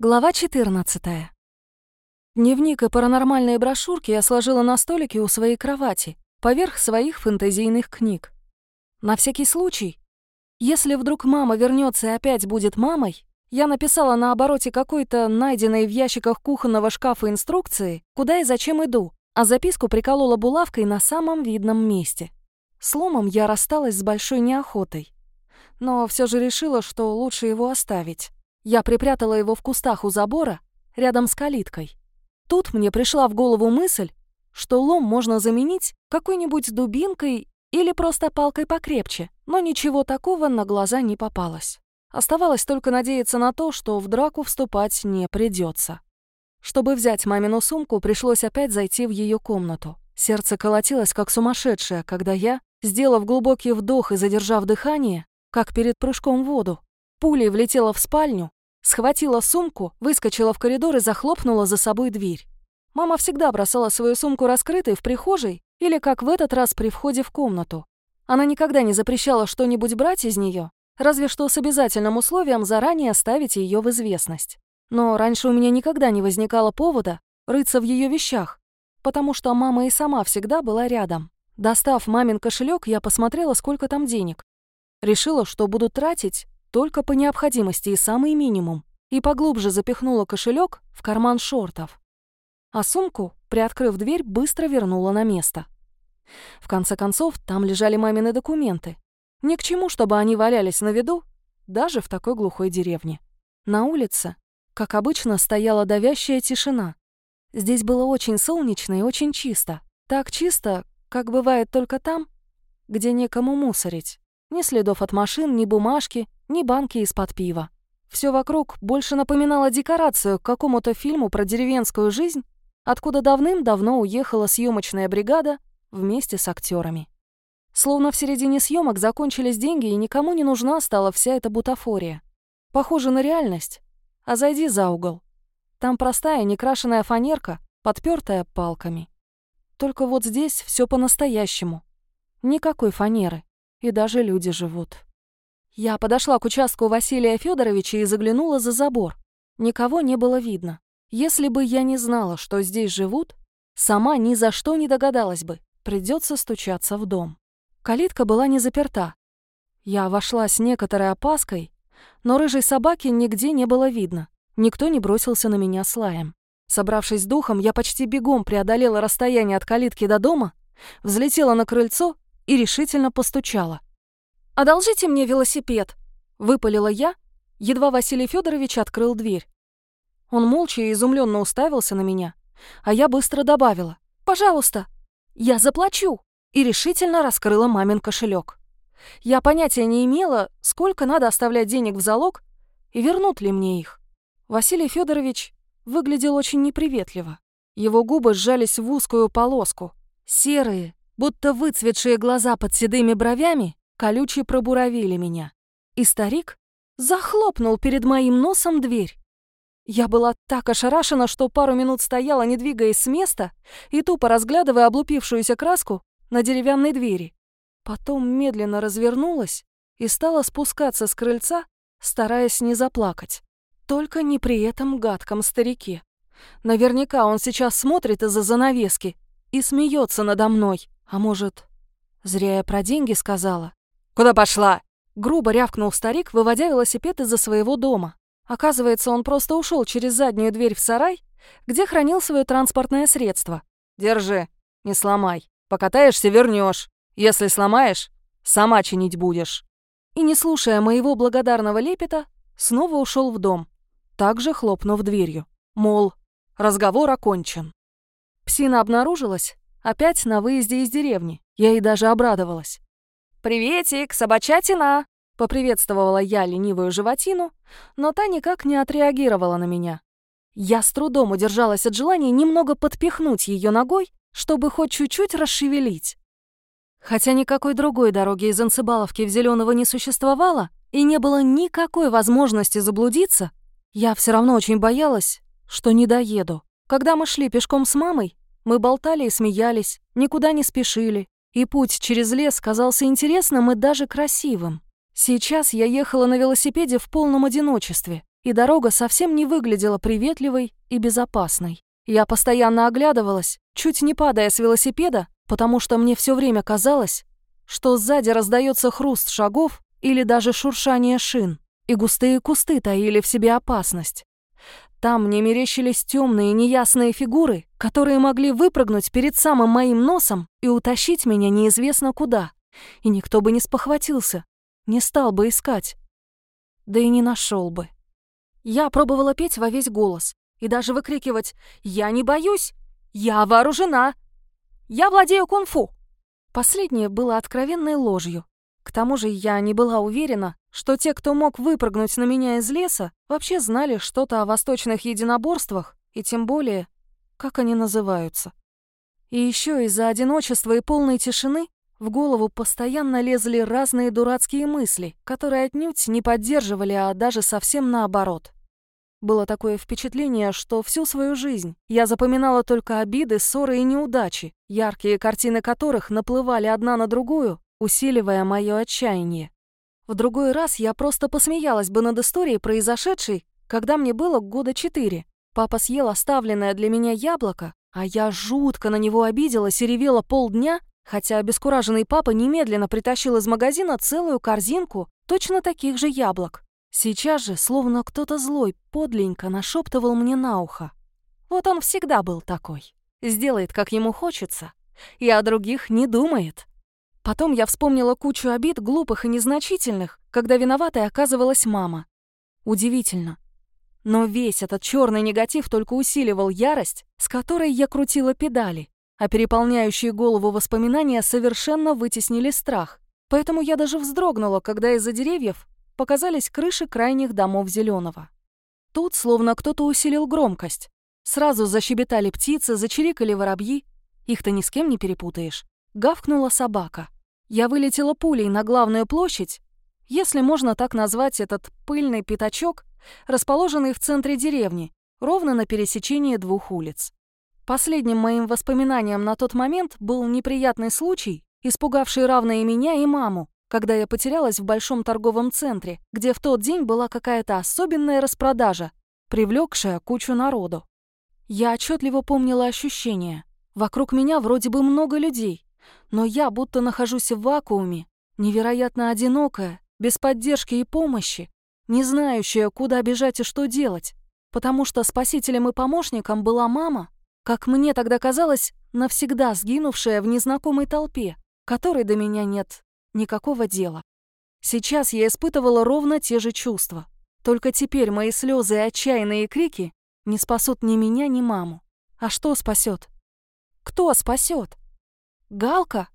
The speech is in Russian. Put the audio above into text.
Глава 14. Дневник и паранормальные брошюрки я сложила на столике у своей кровати, поверх своих фэнтезийных книг. На всякий случай, если вдруг мама вернется и опять будет мамой, я написала на обороте какой-то найденной в ящиках кухонного шкафа инструкции, куда и зачем иду, а записку приколола булавкой на самом видном месте. С ломом я рассталась с большой неохотой, но все же решила, что лучше его оставить. Я припрятала его в кустах у забора, рядом с калиткой. Тут мне пришла в голову мысль, что лом можно заменить какой-нибудь дубинкой или просто палкой покрепче, но ничего такого на глаза не попалось. Оставалось только надеяться на то, что в драку вступать не придется. Чтобы взять мамину сумку, пришлось опять зайти в ее комнату. Сердце колотилось как сумасшедшее, когда я, сделав глубокий вдох и задержав дыхание, как перед прыжком в воду, пулей влетела в спальню Схватила сумку, выскочила в коридор и захлопнула за собой дверь. Мама всегда бросала свою сумку раскрытой в прихожей или, как в этот раз, при входе в комнату. Она никогда не запрещала что-нибудь брать из нее, разве что с обязательным условием заранее ставить ее в известность. Но раньше у меня никогда не возникало повода рыться в ее вещах, потому что мама и сама всегда была рядом. Достав мамин кошелек, я посмотрела, сколько там денег. Решила, что буду тратить только по необходимости и самый минимум, и поглубже запихнула кошелек в карман шортов. А сумку, приоткрыв дверь, быстро вернула на место. В конце концов, там лежали мамины документы. Ни к чему, чтобы они валялись на виду, даже в такой глухой деревне. На улице, как обычно, стояла давящая тишина. Здесь было очень солнечно и очень чисто. Так чисто, как бывает только там, где некому мусорить. Ни следов от машин, ни бумажки, ни банки из-под пива. Все вокруг больше напоминало декорацию к какому-то фильму про деревенскую жизнь, откуда давным-давно уехала съемочная бригада вместе с актерами. Словно в середине съемок закончились деньги, и никому не нужна стала вся эта бутафория. Похоже на реальность. А зайди за угол. Там простая некрашенная фанерка, подпертая палками. Только вот здесь все по-настоящему. Никакой фанеры. И даже люди живут. Я подошла к участку Василия Федоровича и заглянула за забор. Никого не было видно. Если бы я не знала, что здесь живут, сама ни за что не догадалась бы. Придется стучаться в дом. Калитка была не заперта. Я вошла с некоторой опаской, но рыжей собаки нигде не было видно. Никто не бросился на меня с лаем. Собравшись духом, я почти бегом преодолела расстояние от калитки до дома, взлетела на крыльцо и решительно постучала. «Одолжите мне велосипед!» — выпалила я, едва Василий Федорович открыл дверь. Он молча и изумленно уставился на меня, а я быстро добавила «Пожалуйста, я заплачу!» и решительно раскрыла мамин кошелек. Я понятия не имела, сколько надо оставлять денег в залог и вернут ли мне их. Василий Федорович выглядел очень неприветливо. Его губы сжались в узкую полоску. Серые, будто выцветшие глаза под седыми бровями колюче пробуравили меня. И старик захлопнул перед моим носом дверь. Я была так ошарашена, что пару минут стояла, не двигаясь с места, и тупо разглядывая облупившуюся краску на деревянной двери. Потом медленно развернулась и стала спускаться с крыльца, стараясь не заплакать. Только не при этом гадком старике. Наверняка он сейчас смотрит из-за занавески и смеется надо мной. А может, зря я про деньги сказала? «Куда пошла?» Грубо рявкнул старик, выводя велосипед из-за своего дома. Оказывается, он просто ушел через заднюю дверь в сарай, где хранил свое транспортное средство. «Держи, не сломай. Покатаешься — вернешь. Если сломаешь, сама чинить будешь». И, не слушая моего благодарного лепета, снова ушел в дом, также хлопнув дверью. Мол, разговор окончен. Псина обнаружилась опять на выезде из деревни. Я ей даже обрадовалась. «Приветик, собачатина!» — поприветствовала я ленивую животину, но та никак не отреагировала на меня. Я с трудом удержалась от желания немного подпихнуть ее ногой, чтобы хоть чуть-чуть расшевелить. Хотя никакой другой дороги из Анцебаловки в Зеленого не существовало, и не было никакой возможности заблудиться, я все равно очень боялась, что не доеду. Когда мы шли пешком с мамой, мы болтали и смеялись, никуда не спешили, и путь через лес казался интересным и даже красивым. Сейчас я ехала на велосипеде в полном одиночестве, и дорога совсем не выглядела приветливой и безопасной. Я постоянно оглядывалась, чуть не падая с велосипеда, потому что мне все время казалось, что сзади раздается хруст шагов или даже шуршание шин, и густые кусты таили в себе опасность. Там мне мерещились темные неясные фигуры, которые могли выпрыгнуть перед самым моим носом и утащить меня неизвестно куда. И никто бы не спохватился, не стал бы искать. Да и не нашел бы. Я пробовала петь во весь голос и даже выкрикивать «Я не боюсь! Я вооружена! Я владею кунг-фу!» Последнее было откровенной ложью. К тому же я не была уверена, что те, кто мог выпрыгнуть на меня из леса, вообще знали что-то о восточных единоборствах и тем более, как они называются. И еще из-за одиночества и полной тишины в голову постоянно лезли разные дурацкие мысли, которые отнюдь не поддерживали, а даже совсем наоборот. Было такое впечатление, что всю свою жизнь я запоминала только обиды, ссоры и неудачи, яркие картины которых наплывали одна на другую, усиливая мое отчаяние. В другой раз я просто посмеялась бы над историей, произошедшей, когда мне было года четыре. Папа съел оставленное для меня яблоко, а я жутко на него обиделась и ревела полдня, хотя обескураженный папа немедленно притащил из магазина целую корзинку точно таких же яблок. Сейчас же, словно кто-то злой, подленько нашептывал мне на ухо. Вот он всегда был такой. Сделает, как ему хочется, и о других не думает. Потом я вспомнила кучу обид, глупых и незначительных, когда виноватой оказывалась мама. Удивительно. Но весь этот черный негатив только усиливал ярость, с которой я крутила педали, а переполняющие голову воспоминания совершенно вытеснили страх. Поэтому я даже вздрогнула, когда из-за деревьев показались крыши крайних домов Зеленого. Тут словно кто-то усилил громкость. Сразу защебетали птицы, зачирикали воробьи. Их-то ни с кем не перепутаешь. Гавкнула собака. Я вылетела пулей на главную площадь, если можно так назвать этот пыльный пятачок, расположенный в центре деревни, ровно на пересечении двух улиц. Последним моим воспоминанием на тот момент был неприятный случай, испугавший равно меня, и маму, когда я потерялась в большом торговом центре, где в тот день была какая-то особенная распродажа, привлекшая кучу народу. Я отчетливо помнила ощущение. Вокруг меня вроде бы много людей, но я будто нахожусь в вакууме, невероятно одинокая, без поддержки и помощи, не знающая, куда бежать и что делать, потому что спасителем и помощником была мама, как мне тогда казалось, навсегда сгинувшая в незнакомой толпе, которой до меня нет никакого дела. Сейчас я испытывала ровно те же чувства. Только теперь мои слезы и отчаянные крики не спасут ни меня, ни маму. А что спасет? Кто спасет? Галка?